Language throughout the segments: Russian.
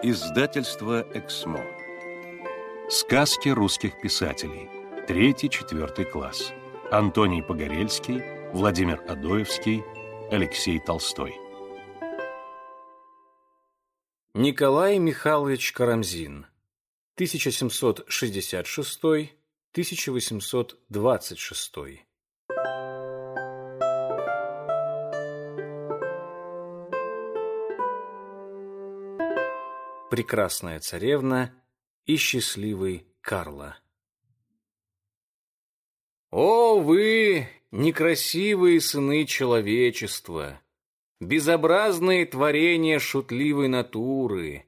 Издательство «Эксмо». Сказки русских писателей. Третий-четвертый класс. Антоний Погорельский, Владимир Адоевский, Алексей Толстой. Николай Михайлович Карамзин. 1766-1826. Прекрасная царевна и счастливый Карла. О, вы, некрасивые сыны человечества, безобразные творения шутливой натуры,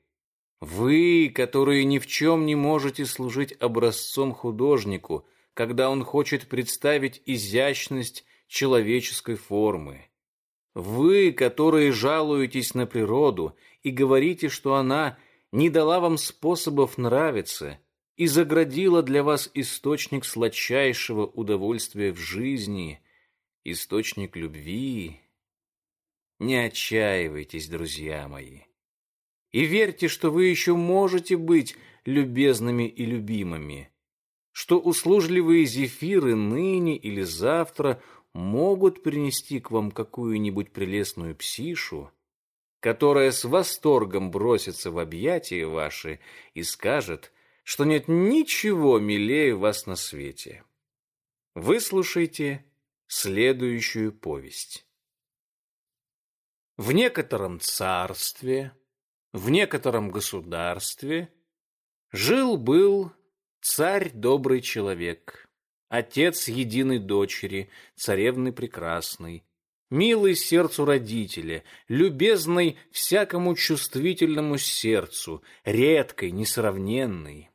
вы, которые ни в чем не можете служить образцом художнику, когда он хочет представить изящность человеческой формы. Вы, которые жалуетесь на природу и говорите, что она – не дала вам способов нравиться и заградила для вас источник сладчайшего удовольствия в жизни, источник любви. Не отчаивайтесь, друзья мои, и верьте, что вы еще можете быть любезными и любимыми, что услужливые зефиры ныне или завтра могут принести к вам какую-нибудь прелестную псишу, которая с восторгом бросится в объятия ваши и скажет, что нет ничего милее вас на свете. Выслушайте следующую повесть. В некотором царстве, в некотором государстве жил-был царь добрый человек, отец единой дочери, царевны прекрасной, милый сердцу родителя, любезный всякому чувствительному сердцу, редкой, несравненной.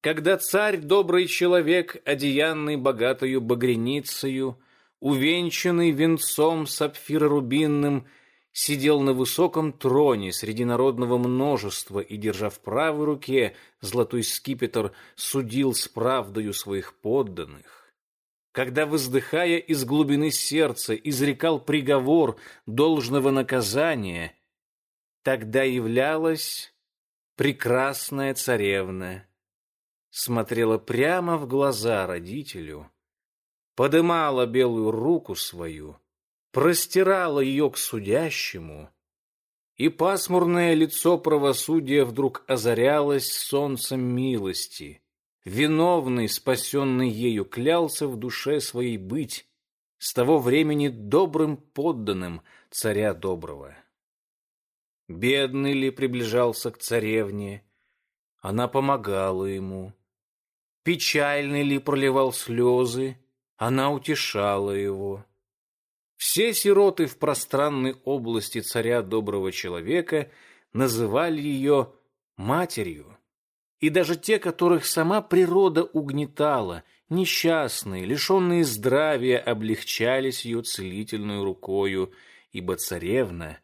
Когда царь, добрый человек, одеянный богатою багреницею, увенчанный венцом сапфиро-рубинным, сидел на высоком троне среди народного множества и, держа в правой руке золотой скипетр, судил с правдою своих подданных когда, воздыхая из глубины сердца, изрекал приговор должного наказания, тогда являлась прекрасная царевна, смотрела прямо в глаза родителю, подымала белую руку свою, простирала ее к судящему, и пасмурное лицо правосудия вдруг озарялось солнцем милости — виновный, спасенный ею, клялся в душе своей быть с того времени добрым подданным царя доброго. Бедный ли приближался к царевне, она помогала ему. Печальный ли проливал слезы, она утешала его. Все сироты в пространной области царя доброго человека называли ее матерью и даже те, которых сама природа угнетала, несчастные, лишенные здравия, облегчались ее целительной рукою, ибо царевна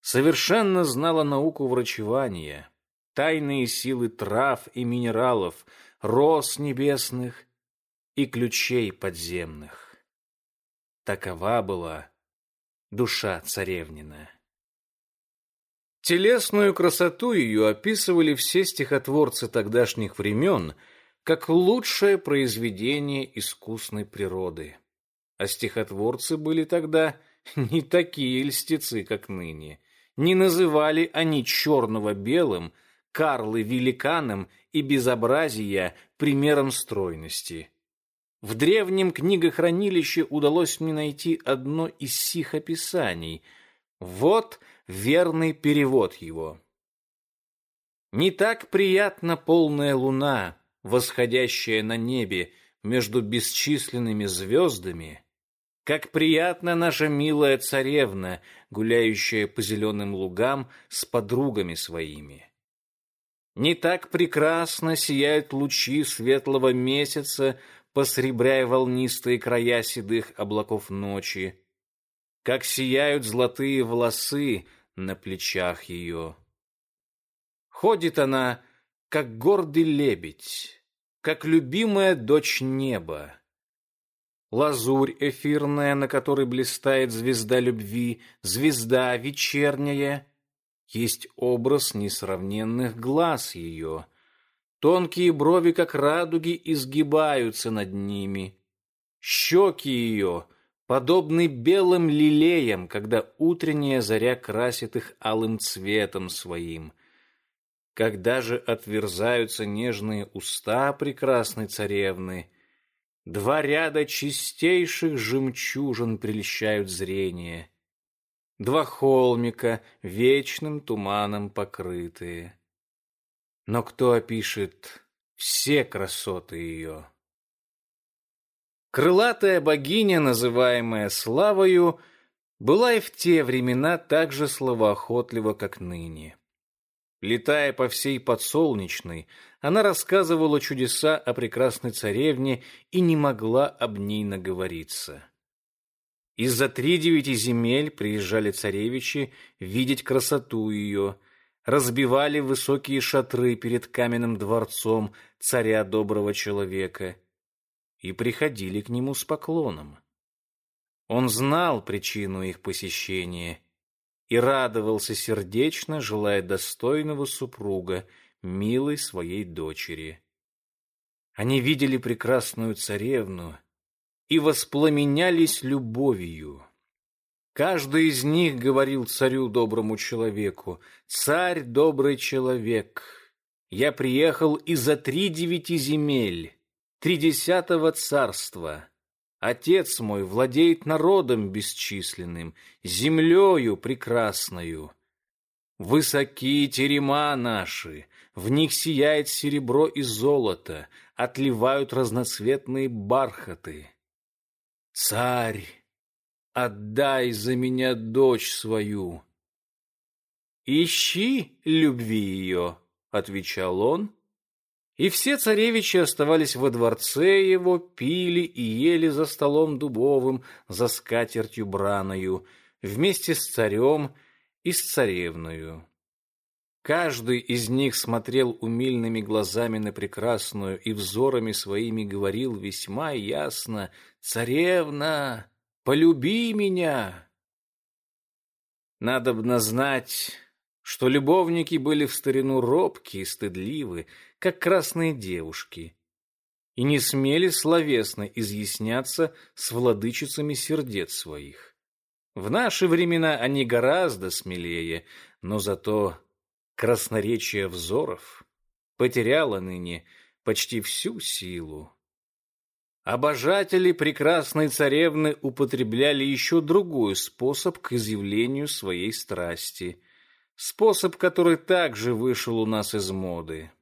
совершенно знала науку врачевания, тайные силы трав и минералов, роз небесных и ключей подземных. Такова была душа царевнина. Телесную красоту ее описывали все стихотворцы тогдашних времен как лучшее произведение искусной природы. А стихотворцы были тогда не такие льстецы, как ныне. Не называли они черного белым, Карлы великаном и безобразия примером стройности. В древнем книгохранилище удалось мне найти одно из сих описаний. Вот верный перевод его. Не так приятна полная луна, восходящая на небе между бесчисленными звездами, как приятна наша милая царевна, гуляющая по зеленым лугам с подругами своими. Не так прекрасно сияют лучи светлого месяца, посребряя волнистые края седых облаков ночи, как сияют золотые волосы, на плечах ее. Ходит она, как гордый лебедь, как любимая дочь неба. Лазурь эфирная, на которой блистает звезда любви, звезда вечерняя, есть образ несравненных глаз ее. Тонкие брови, как радуги, изгибаются над ними. Щеки ее подобны белым лилеям, когда утренняя заря красит их алым цветом своим. Когда же отверзаются нежные уста прекрасной царевны, два ряда чистейших жемчужин прельщают зрение — два холмика, вечным туманом покрытые. Но кто опишет все красоты ее? Крылатая богиня, называемая Славою, была и в те времена так же словоохотлива, как ныне. Летая по всей подсолнечной, она рассказывала чудеса о прекрасной царевне и не могла об ней наговориться. Из-за три девяти земель приезжали царевичи видеть красоту ее, разбивали высокие шатры перед каменным дворцом царя доброго человека и приходили к нему с поклоном. Он знал причину их посещения и радовался сердечно, желая достойного супруга, милой своей дочери. Они видели прекрасную царевну и воспламенялись любовью. Каждый из них говорил царю доброму человеку, «Царь добрый человек, я приехал из-за три девяти земель, тридесятого царства. Отец мой владеет народом бесчисленным, землею прекрасною. Высоки терема наши, в них сияет серебро и золото, отливают разноцветные бархаты. Царь, отдай за меня дочь свою. Ищи любви ее, отвечал он. И все царевичи оставались во дворце его, пили и ели за столом дубовым, за скатертью браною, вместе с царем и с царевною. Каждый из них смотрел умильными глазами на прекрасную и взорами своими говорил весьма ясно «Царевна, полюби меня!» Надобно знать, что любовники были в старину робкие и стыдливы, как красные девушки, и не смели словесно изъясняться с владычицами сердец своих. В наши времена они гораздо смелее, но зато красноречие взоров потеряло ныне почти всю силу. Обожатели прекрасной царевны употребляли еще другой способ к изъявлению своей страсти, способ, который также вышел у нас из моды.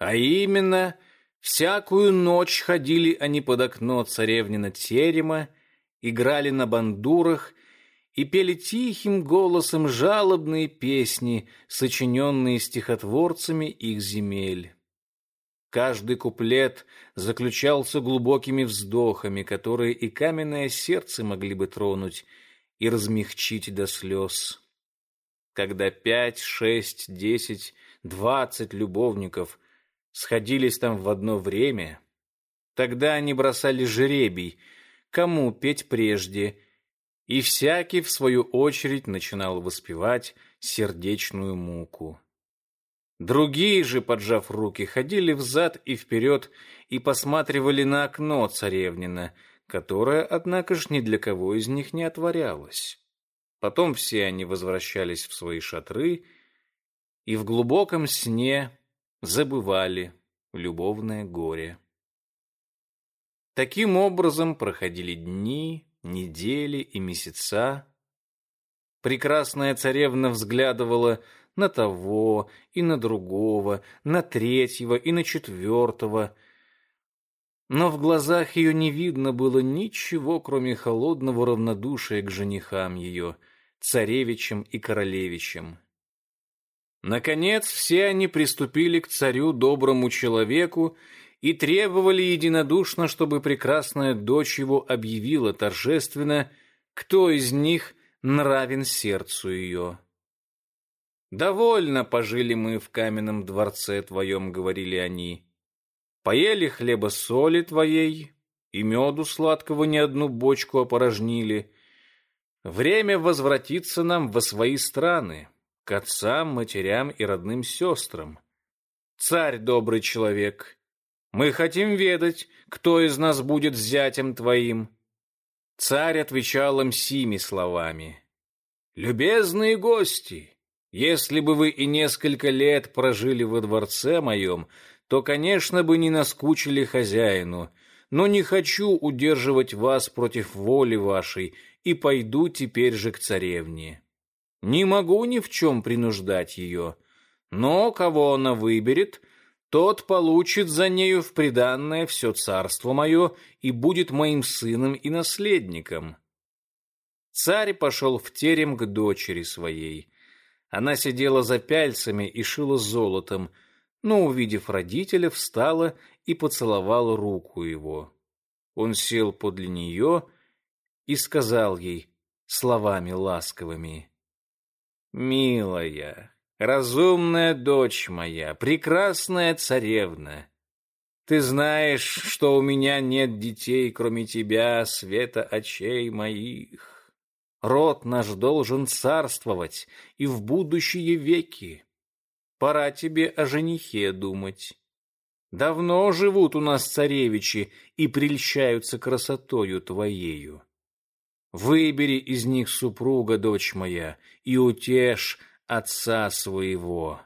А именно, всякую ночь ходили они под окно царевнина терема, играли на бандурах и пели тихим голосом жалобные песни, сочиненные стихотворцами их земель. Каждый куплет заключался глубокими вздохами, которые и каменное сердце могли бы тронуть и размягчить до слез. Когда пять, шесть, десять, двадцать любовников сходились там в одно время, тогда они бросали жеребий, кому петь прежде, и всякий, в свою очередь, начинал воспевать сердечную муку. Другие же, поджав руки, ходили взад и вперед и посматривали на окно царевнина, которое, однако ж, ни для кого из них не отворялось. Потом все они возвращались в свои шатры и в глубоком сне забывали любовное горе. Таким образом проходили дни, недели и месяца. Прекрасная царевна взглядывала на того и на другого, на третьего и на четвертого. Но в глазах ее не видно было ничего, кроме холодного равнодушия к женихам ее, царевичам и королевичам. Наконец все они приступили к царю доброму человеку и требовали единодушно, чтобы прекрасная дочь его объявила торжественно, кто из них нравен сердцу ее. «Довольно пожили мы в каменном дворце твоем», — говорили они. «Поели хлеба соли твоей, и меду сладкого не одну бочку опорожнили. Время возвратиться нам во свои страны, к отцам, матерям и родным сестрам. Царь добрый человек, мы хотим ведать, кто из нас будет зятем твоим. Царь отвечал им сими словами. «Любезные гости, если бы вы и несколько лет прожили во дворце моем, то, конечно, бы не наскучили хозяину, но не хочу удерживать вас против воли вашей и пойду теперь же к царевне. Не могу ни в чем принуждать ее, но кого она выберет, тот получит за нею в приданное все царство мое и будет моим сыном и наследником. Царь пошел в терем к дочери своей. Она сидела за пяльцами и шила золотом, но, увидев родителя, встала и поцеловала руку его. Он сел подле нее и сказал ей словами ласковыми, «Милая, разумная дочь моя, прекрасная царевна, ты знаешь, что у меня нет детей, кроме тебя, света очей моих. Род наш должен царствовать и в будущие веки. Пора тебе о женихе думать. Давно живут у нас царевичи и прельщаются красотою твоею. Выбери из них супруга, дочь моя, и утешь отца своего.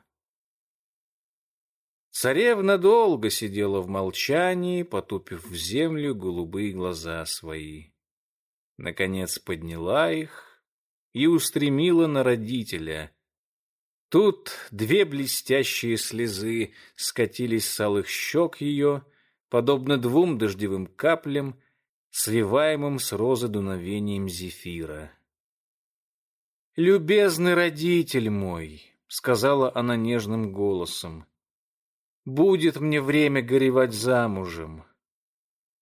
Царевна долго сидела в молчании, потупив в землю голубые глаза свои. Наконец подняла их и устремила на родителя. Тут две блестящие слезы скатились с алых щек ее, подобно двум дождевым каплям, сливаемым с розы дуновением зефира. «Любезный родитель мой», — сказала она нежным голосом, — «будет мне время горевать замужем.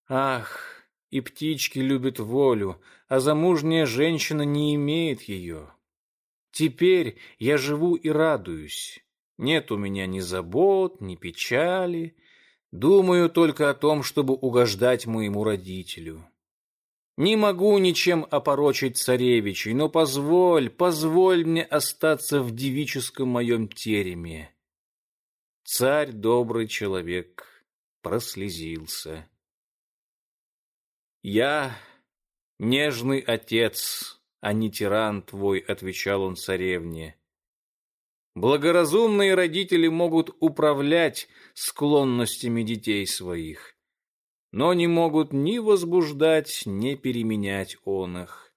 Ах, и птички любят волю, а замужняя женщина не имеет ее. Теперь я живу и радуюсь. Нет у меня ни забот, ни печали, Думаю только о том, чтобы угождать моему родителю. Не могу ничем опорочить царевичей, но позволь, позволь мне остаться в девическом моем тереме. Царь, добрый человек, прослезился. Я нежный отец, а не тиран твой, отвечал он царевне. Благоразумные родители могут управлять склонностями детей своих, но не могут ни возбуждать, ни переменять он их.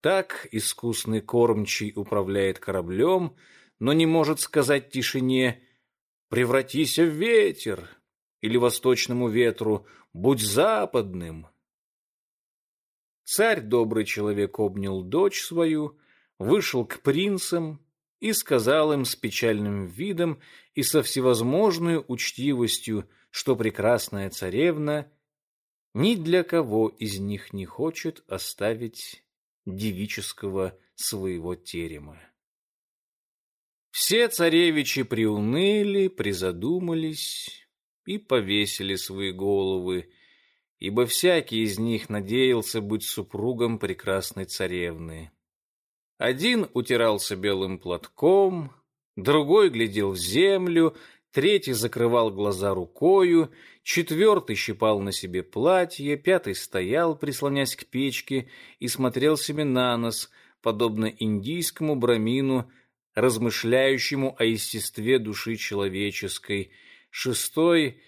Так искусный кормчий управляет кораблем, но не может сказать тишине «превратись в ветер» или восточному ветру «будь западным». Царь, добрый человек, обнял дочь свою, вышел к принцам, и сказал им с печальным видом и со всевозможной учтивостью, что прекрасная царевна ни для кого из них не хочет оставить девического своего терема. Все царевичи приуныли, призадумались и повесили свои головы, ибо всякий из них надеялся быть супругом прекрасной царевны. Один утирался белым платком, другой глядел в землю, третий закрывал глаза рукою, четвертый щипал на себе платье, пятый стоял, прислонясь к печке, и смотрел себе на нос, подобно индийскому брамину, размышляющему о естестве души человеческой. Шестой...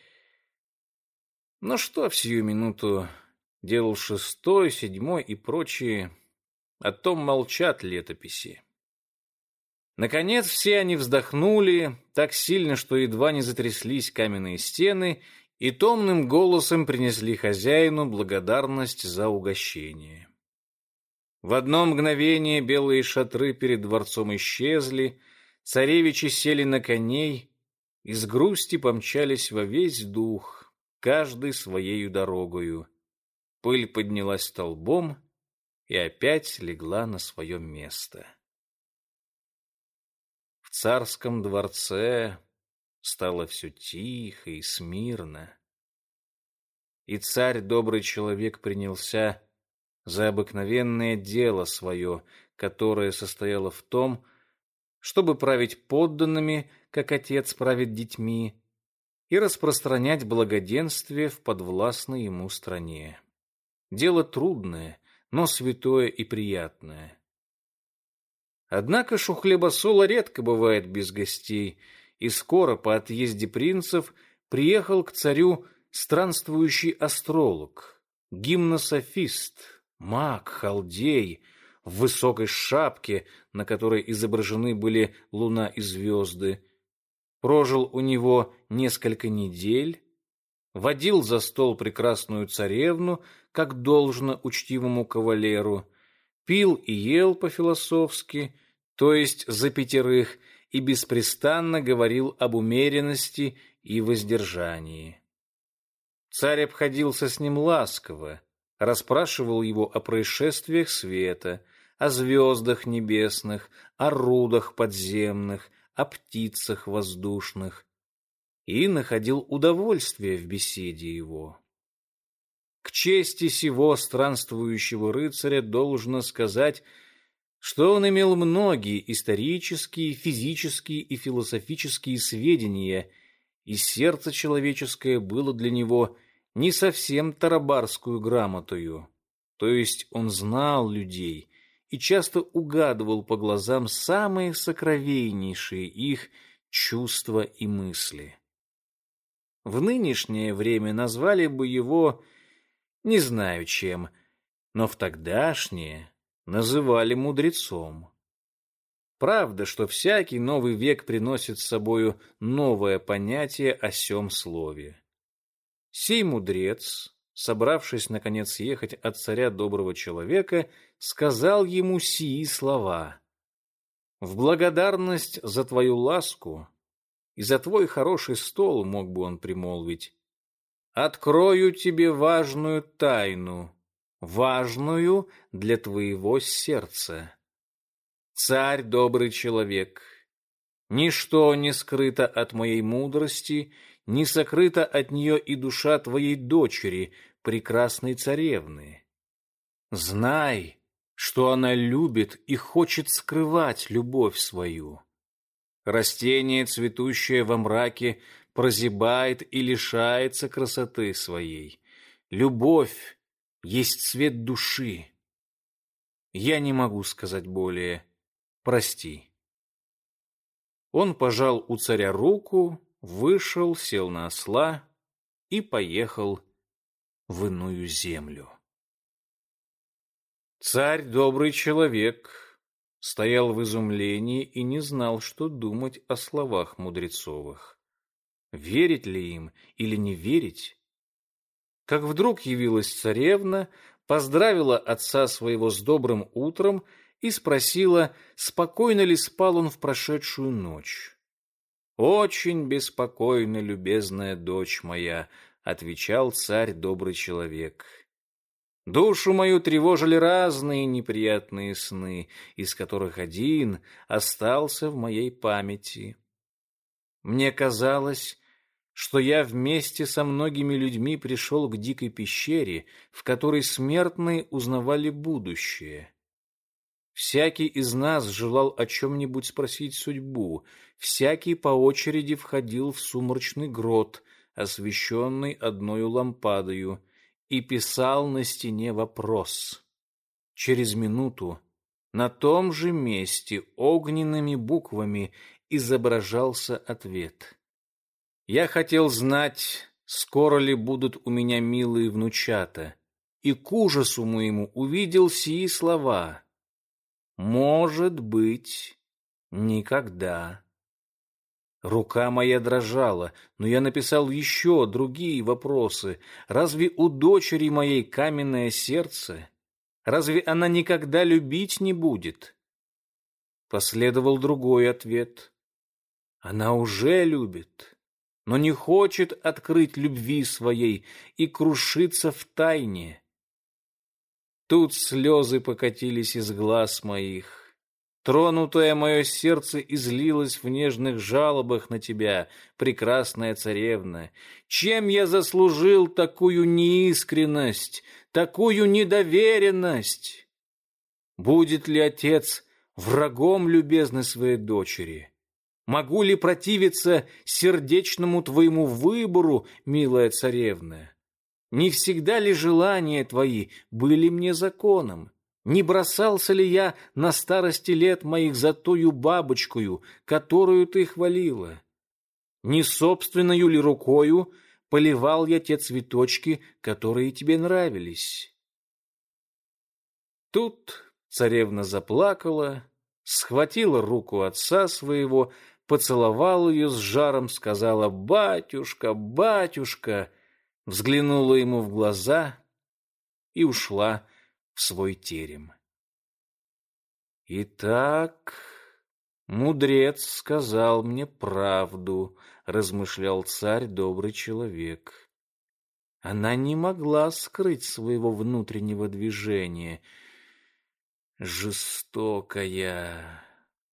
Но что в сию минуту делал шестой, седьмой и прочие о том молчат летописи. Наконец все они вздохнули так сильно, что едва не затряслись каменные стены, и томным голосом принесли хозяину благодарность за угощение. В одно мгновение белые шатры перед дворцом исчезли, царевичи сели на коней и с грусти помчались во весь дух, каждый своею дорогою. Пыль поднялась столбом, и опять легла на свое место. В царском дворце стало все тихо и смирно. И царь, добрый человек, принялся за обыкновенное дело свое, которое состояло в том, чтобы править подданными, как отец правит детьми, и распространять благоденствие в подвластной ему стране. Дело трудное, но святое и приятное. Однако ж у хлебосола редко бывает без гостей, и скоро по отъезде принцев приехал к царю странствующий астролог, гимнософист, маг, халдей, в высокой шапке, на которой изображены были луна и звезды, прожил у него несколько недель, водил за стол прекрасную царевну, как должно учтивому кавалеру, пил и ел по-философски, то есть за пятерых, и беспрестанно говорил об умеренности и воздержании. Царь обходился с ним ласково, расспрашивал его о происшествиях света, о звездах небесных, о рудах подземных, о птицах воздушных и находил удовольствие в беседе его. К чести сего странствующего рыцаря должно сказать, что он имел многие исторические, физические и философические сведения, и сердце человеческое было для него не совсем тарабарскую грамотою, то есть он знал людей и часто угадывал по глазам самые сокровеннейшие их чувства и мысли. В нынешнее время назвали бы его не знаю чем, но в тогдашнее называли мудрецом. Правда, что всякий новый век приносит с собою новое понятие о сем слове. Сей мудрец собравшись, наконец, ехать от царя доброго человека, сказал ему сии слова. «В благодарность за твою ласку и за твой хороший стол, мог бы он примолвить, открою тебе важную тайну, важную для твоего сердца. Царь добрый человек, ничто не скрыто от моей мудрости не сокрыта от нее и душа твоей дочери, прекрасной царевны. Знай, что она любит и хочет скрывать любовь свою. Растение, цветущее во мраке, прозябает и лишается красоты своей. Любовь есть цвет души. Я не могу сказать более. Прости. Он пожал у царя руку, вышел, сел на осла и поехал в иную землю. Царь, добрый человек, стоял в изумлении и не знал, что думать о словах мудрецовых. Верить ли им или не верить? Как вдруг явилась царевна, поздравила отца своего с добрым утром и спросила, спокойно ли спал он в прошедшую ночь. «Очень беспокойно, любезная дочь моя», — отвечал царь добрый человек. Душу мою тревожили разные неприятные сны, из которых один остался в моей памяти. Мне казалось, что я вместе со многими людьми пришел к дикой пещере, в которой смертные узнавали будущее. Всякий из нас желал о чем-нибудь спросить судьбу, всякий по очереди входил в сумрачный грот, освещенный одною лампадою, и писал на стене вопрос. Через минуту на том же месте огненными буквами изображался ответ. Я хотел знать, скоро ли будут у меня милые внучата, и к ужасу моему увидел сии слова — может быть, никогда. Рука моя дрожала, но я написал еще другие вопросы. Разве у дочери моей каменное сердце? Разве она никогда любить не будет? Последовал другой ответ. Она уже любит, но не хочет открыть любви своей и крушиться в тайне. Тут слезы покатились из глаз моих. Тронутое мое сердце излилось в нежных жалобах на тебя, прекрасная царевна. Чем я заслужил такую неискренность, такую недоверенность? Будет ли отец врагом любезной своей дочери? Могу ли противиться сердечному твоему выбору, милая царевна? Не всегда ли желания твои были мне законом? Не бросался ли я на старости лет моих за тою бабочкою, которую ты хвалила? Не собственною ли рукою поливал я те цветочки, которые тебе нравились? Тут царевна заплакала, схватила руку отца своего, поцеловала ее с жаром, сказала «Батюшка, батюшка!» взглянула ему в глаза и ушла в свой терем. «Итак, мудрец сказал мне правду», — размышлял царь, добрый человек. Она не могла скрыть своего внутреннего движения. Жестокая.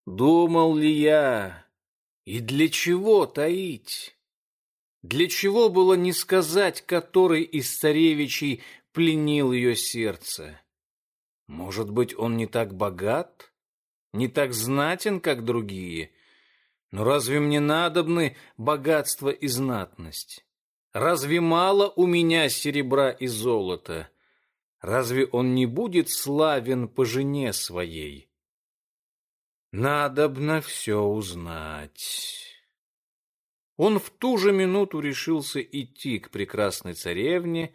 Думал ли я? И для чего таить? Для чего было не сказать, который из царевичей пленил ее сердце? Может быть, он не так богат, не так знатен, как другие? Но разве мне надобны богатство и знатность? Разве мало у меня серебра и золота? Разве он не будет славен по жене своей? Надобно все узнать. Он в ту же минуту решился идти к прекрасной царевне,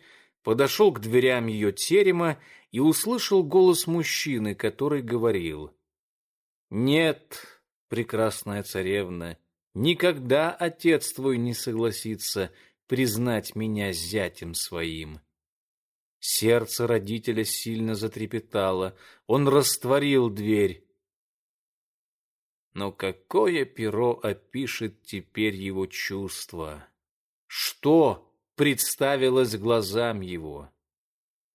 подошел к дверям ее терема и услышал голос мужчины, который говорил «Нет, прекрасная царевна, никогда отец твой не согласится признать меня зятем своим». Сердце родителя сильно затрепетало, он растворил дверь. Но какое перо опишет теперь его чувство? Что представилось глазам его?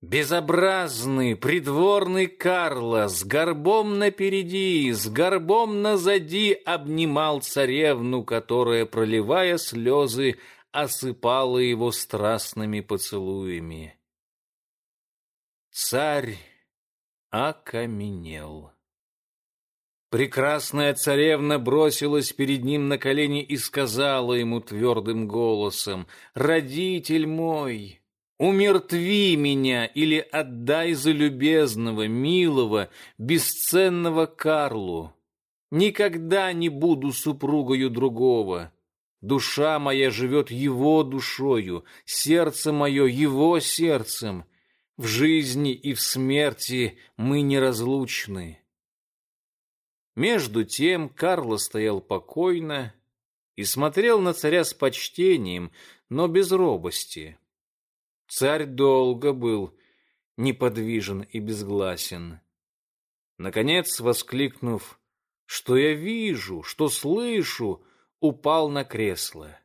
Безобразный придворный Карло с горбом напереди, с горбом назади обнимал царевну, которая, проливая слезы, осыпала его страстными поцелуями. Царь окаменел. Прекрасная царевна бросилась перед ним на колени и сказала ему твердым голосом, «Родитель мой, умертви меня или отдай за любезного, милого, бесценного Карлу. Никогда не буду супругою другого. Душа моя живет его душою, сердце мое его сердцем. В жизни и в смерти мы неразлучны». Между тем Карло стоял покойно и смотрел на царя с почтением, но без робости. Царь долго был неподвижен и безгласен. Наконец, воскликнув «Что я вижу? Что слышу?» упал на кресло.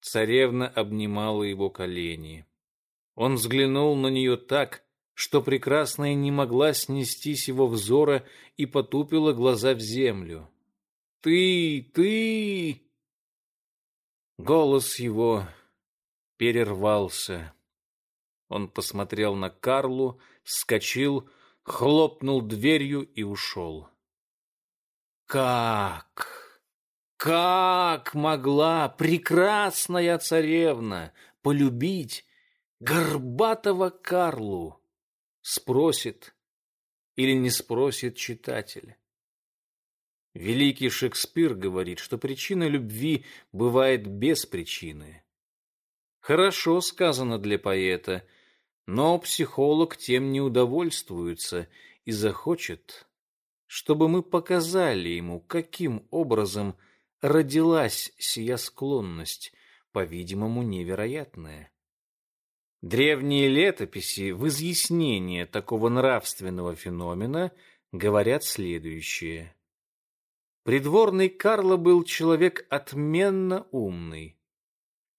Царевна обнимала его колени. Он взглянул на нее так, что прекрасная не могла снестись его взора и потупила глаза в землю. «Ты, ты!» Голос его перервался. Он посмотрел на Карлу, вскочил, хлопнул дверью и ушел. «Как? Как могла прекрасная царевна полюбить горбатого Карлу?» Спросит или не спросит читатель. Великий Шекспир говорит, что причина любви бывает без причины. Хорошо сказано для поэта, но психолог тем не удовольствуется и захочет, чтобы мы показали ему, каким образом родилась сия склонность, по-видимому, невероятная. Древние летописи в изъяснение такого нравственного феномена говорят следующее. Придворный Карло был человек отменно умный.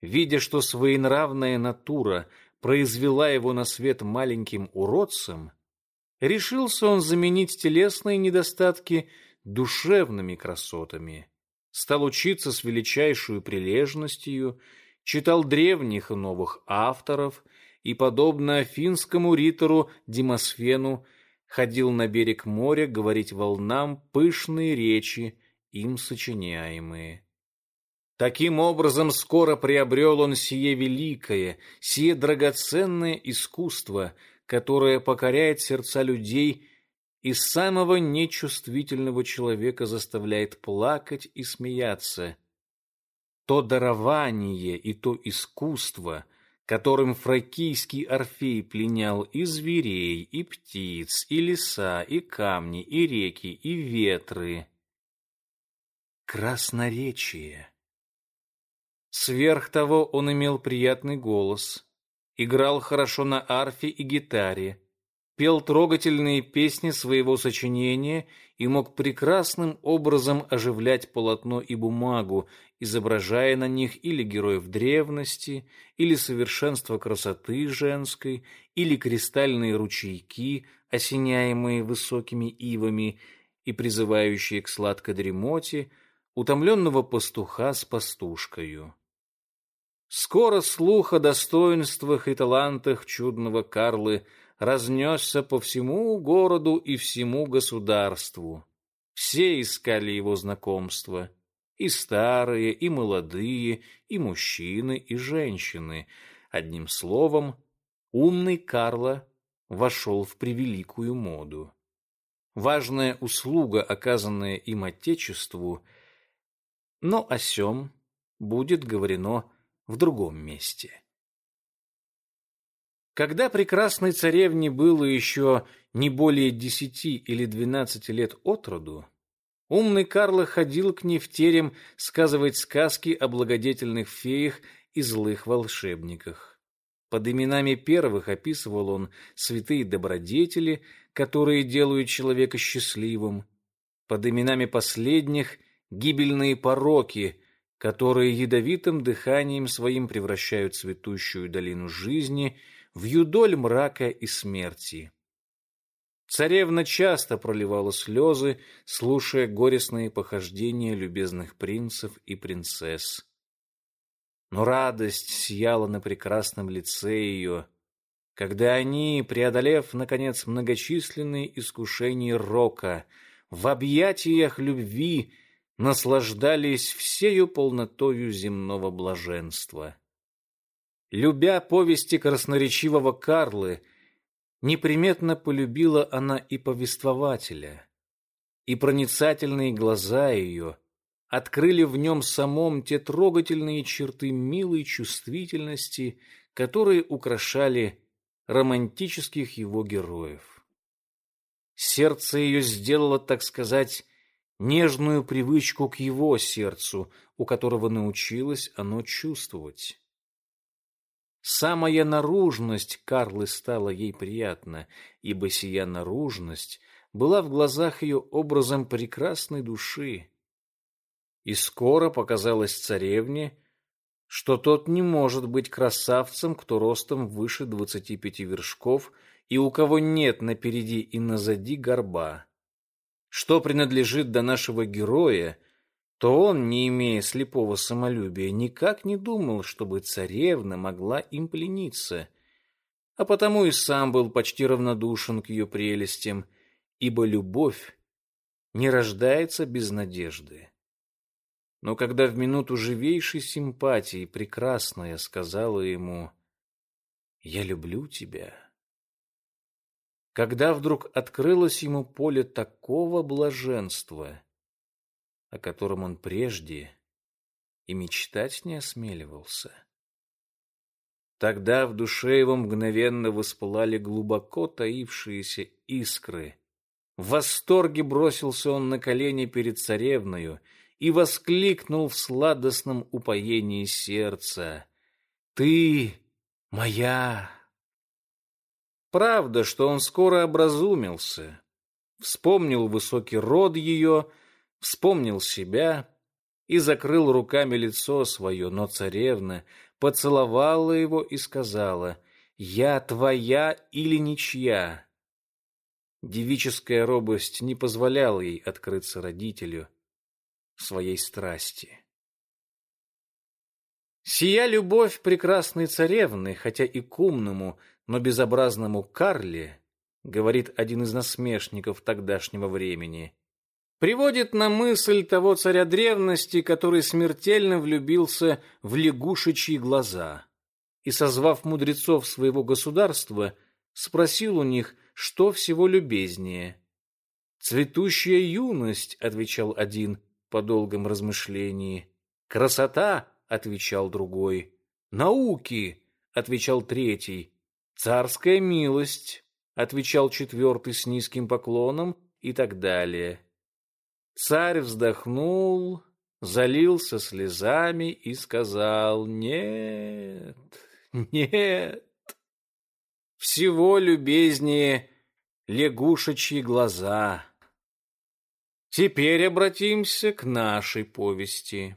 Видя, что своенравная натура произвела его на свет маленьким уродцем, решился он заменить телесные недостатки душевными красотами, стал учиться с величайшей прилежностью, читал древних и новых авторов, и, подобно финскому ритору Демосфену, ходил на берег моря говорить волнам пышные речи, им сочиняемые. Таким образом, скоро приобрел он сие великое, сие драгоценное искусство, которое покоряет сердца людей и самого нечувствительного человека заставляет плакать и смеяться. То дарование и то искусство, которым фракийский Орфей пленял и зверей, и птиц, и леса, и камни, и реки, и ветры. Красноречие. Сверх того он имел приятный голос, играл хорошо на арфе и гитаре, пел трогательные песни своего сочинения и мог прекрасным образом оживлять полотно и бумагу, изображая на них или героев древности, или совершенство красоты женской, или кристальные ручейки, осеняемые высокими ивами и призывающие к сладкой дремоте, утомленного пастуха с пастушкою. Скоро слух о достоинствах и талантах чудного Карлы – разнесся по всему городу и всему государству. Все искали его знакомства, и старые, и молодые, и мужчины, и женщины. Одним словом, умный Карло вошел в превеликую моду. Важная услуга, оказанная им Отечеству, но о сем будет говорено в другом месте. Когда прекрасной царевне было еще не более десяти или двенадцати лет от роду, умный Карло ходил к ней в терем сказывать сказки о благодетельных феях и злых волшебниках. Под именами первых описывал он святые добродетели, которые делают человека счастливым, под именами последних — гибельные пороки, которые ядовитым дыханием своим превращают цветущую долину жизни — в юдоль мрака и смерти. Царевна часто проливала слезы, слушая горестные похождения любезных принцев и принцесс. Но радость сияла на прекрасном лице ее, когда они, преодолев, наконец, многочисленные искушения рока, в объятиях любви наслаждались всею полнотою земного блаженства. Любя повести красноречивого Карлы, неприметно полюбила она и повествователя. И проницательные глаза ее открыли в нем самом те трогательные черты милой чувствительности, которые украшали романтических его героев. Сердце ее сделало, так сказать, нежную привычку к его сердцу, у которого научилось оно чувствовать. Самая наружность Карлы стала ей приятна, ибо сия наружность была в глазах ее образом прекрасной души. И скоро показалось царевне, что тот не может быть красавцем, кто ростом выше двадцати пяти вершков и у кого нет напереди и назади горба. Что принадлежит до нашего героя — то он, не имея слепого самолюбия, никак не думал, чтобы царевна могла им плениться, а потому и сам был почти равнодушен к ее прелестям, ибо любовь не рождается без надежды. Но когда в минуту живейшей симпатии прекрасная сказала ему «Я люблю тебя», когда вдруг открылось ему поле такого блаженства — о котором он прежде и мечтать не осмеливался. Тогда в душе его мгновенно воспылали глубоко таившиеся искры. В восторге бросился он на колени перед царевною и воскликнул в сладостном упоении сердца. «Ты моя!» Правда, что он скоро образумился, вспомнил высокий род ее вспомнил себя и закрыл руками лицо свое, но царевна поцеловала его и сказала «Я твоя или ничья?» Девическая робость не позволяла ей открыться родителю своей страсти. Сия любовь прекрасной царевны, хотя и к умному, но безобразному Карле, говорит один из насмешников тогдашнего времени, приводит на мысль того царя древности, который смертельно влюбился в лягушечьи глаза и, созвав мудрецов своего государства, спросил у них, что всего любезнее. «Цветущая юность», — отвечал один по долгом размышлении. «Красота», — отвечал другой. «Науки», — отвечал третий. «Царская милость», — отвечал четвертый с низким поклоном и так далее. Царь вздохнул, залился слезами и сказал «Нет, нет, всего любезнее лягушечьи глаза». Теперь обратимся к нашей повести.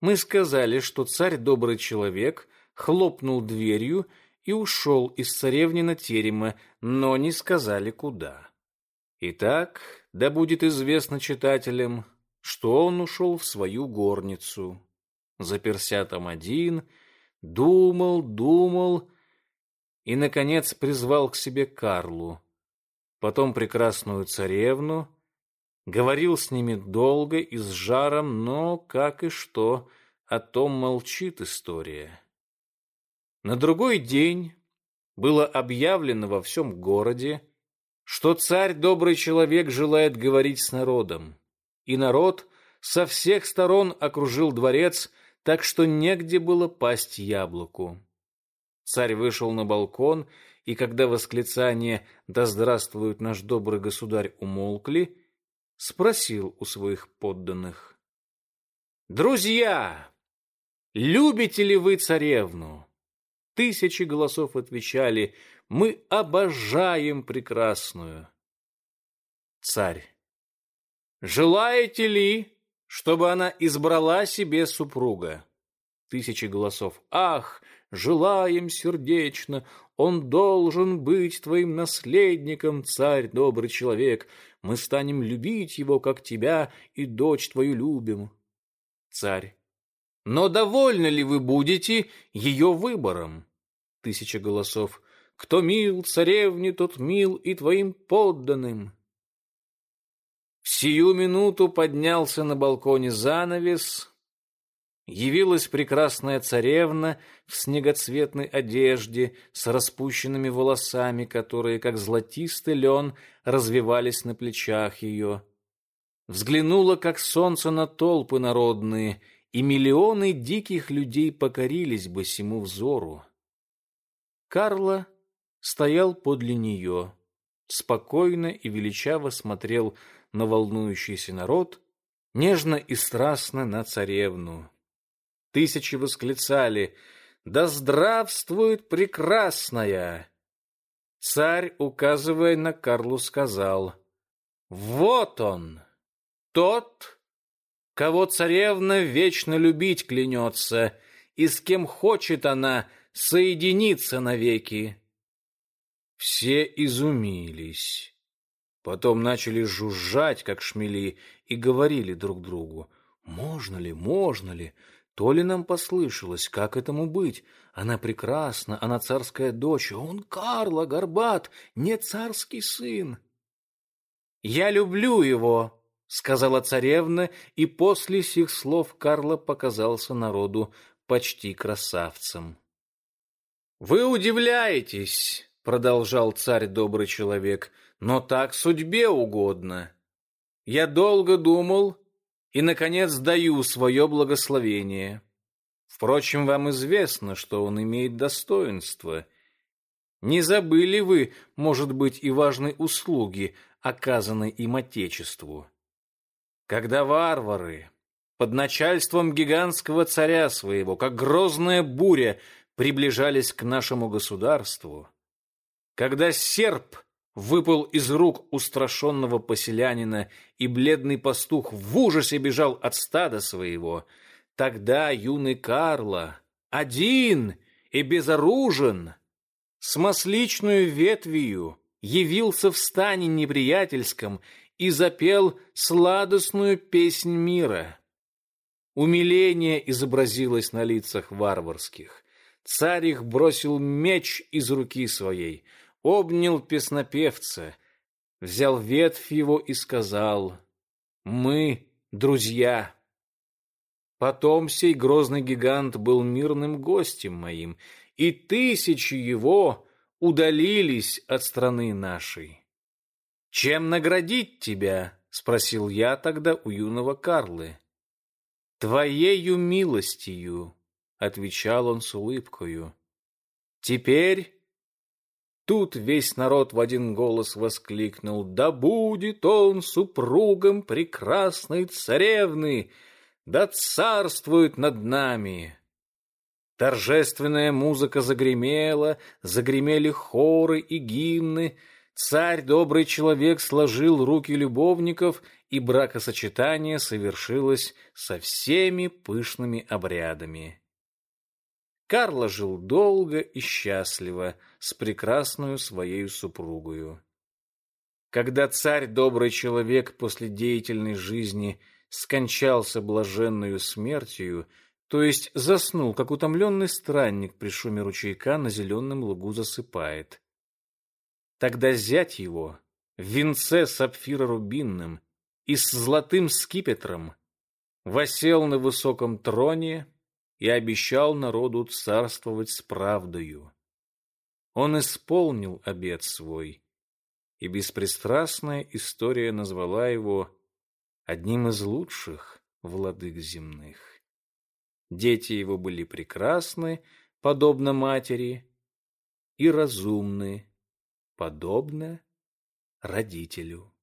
Мы сказали, что царь добрый человек хлопнул дверью и ушел из царевнина терема, но не сказали куда. Итак, да будет известно читателям, что он ушел в свою горницу. Заперся там один, думал, думал и, наконец, призвал к себе Карлу, потом прекрасную царевну, говорил с ними долго и с жаром, но, как и что, о том молчит история. На другой день было объявлено во всем городе, что царь добрый человек желает говорить с народом, и народ со всех сторон окружил дворец, так что негде было пасть яблоку. Царь вышел на балкон, и когда восклицания «Да здравствует наш добрый государь» умолкли, спросил у своих подданных. «Друзья, любите ли вы царевну?» Тысячи голосов отвечали «Мы обожаем прекрасную». Царь. «Желаете ли, чтобы она избрала себе супруга?» Тысячи голосов «Ах, желаем сердечно, он должен быть твоим наследником, царь, добрый человек. Мы станем любить его, как тебя, и дочь твою любим». Царь. Но довольны ли вы будете ее выбором? Тысяча голосов. Кто мил царевне, тот мил и твоим подданным. В сию минуту поднялся на балконе занавес. Явилась прекрасная царевна в снегоцветной одежде с распущенными волосами, которые, как золотистый лен, развивались на плечах ее. Взглянула, как солнце на толпы народные — и миллионы диких людей покорились бы сему взору. Карла стоял подле нее, спокойно и величаво смотрел на волнующийся народ, нежно и страстно на царевну. Тысячи восклицали «Да здравствует прекрасная!» Царь, указывая на Карлу, сказал «Вот он, тот, кого царевна вечно любить клянется, и с кем хочет она соединиться навеки. Все изумились. Потом начали жужжать, как шмели, и говорили друг другу, «Можно ли, можно ли? То ли нам послышалось, как этому быть? Она прекрасна, она царская дочь, а он Карла, горбат, не царский сын». «Я люблю его», сказала царевна, и после сих слов Карла показался народу почти красавцем. Вы удивляетесь, продолжал царь добрый человек, но так судьбе угодно. Я долго думал и наконец даю свое благословение. Впрочем, вам известно, что он имеет достоинство. Не забыли вы, может быть, и важной услуги, оказанной им отечеству когда варвары под начальством гигантского царя своего, как грозная буря, приближались к нашему государству, когда серп выпал из рук устрашенного поселянина, и бледный пастух в ужасе бежал от стада своего, тогда юный Карло, один и безоружен, с масличную ветвью, явился в стане неприятельском и запел сладостную песнь мира. Умиление изобразилось на лицах варварских. Царь их бросил меч из руки своей. Обнял песнопевца, взял ветвь его и сказал «Мы друзья». Потом сей грозный гигант был мирным гостем моим, и тысячи его удалились от страны нашей. «Чем наградить тебя?» — спросил я тогда у юного Карлы. «Твоею милостью», — отвечал он с улыбкою. «Теперь...» Тут весь народ в один голос воскликнул «Да будет он супругом прекрасной царевны!» да царствует над нами. Торжественная музыка загремела, загремели хоры и гимны. Царь, добрый человек, сложил руки любовников, и бракосочетание совершилось со всеми пышными обрядами. Карло жил долго и счастливо с прекрасную своей супругою. Когда царь, добрый человек, после деятельной жизни – скончался блаженную смертью, то есть заснул, как утомленный странник при шуме ручейка на зеленом лугу засыпает. Тогда зять его, в венце сапфира-рубинным и с золотым скипетром, восел на высоком троне и обещал народу царствовать с правдою. Он исполнил обет свой, и беспристрастная история назвала его одним из лучших владык земных. Дети его были прекрасны, подобно матери, и разумны, подобно родителю.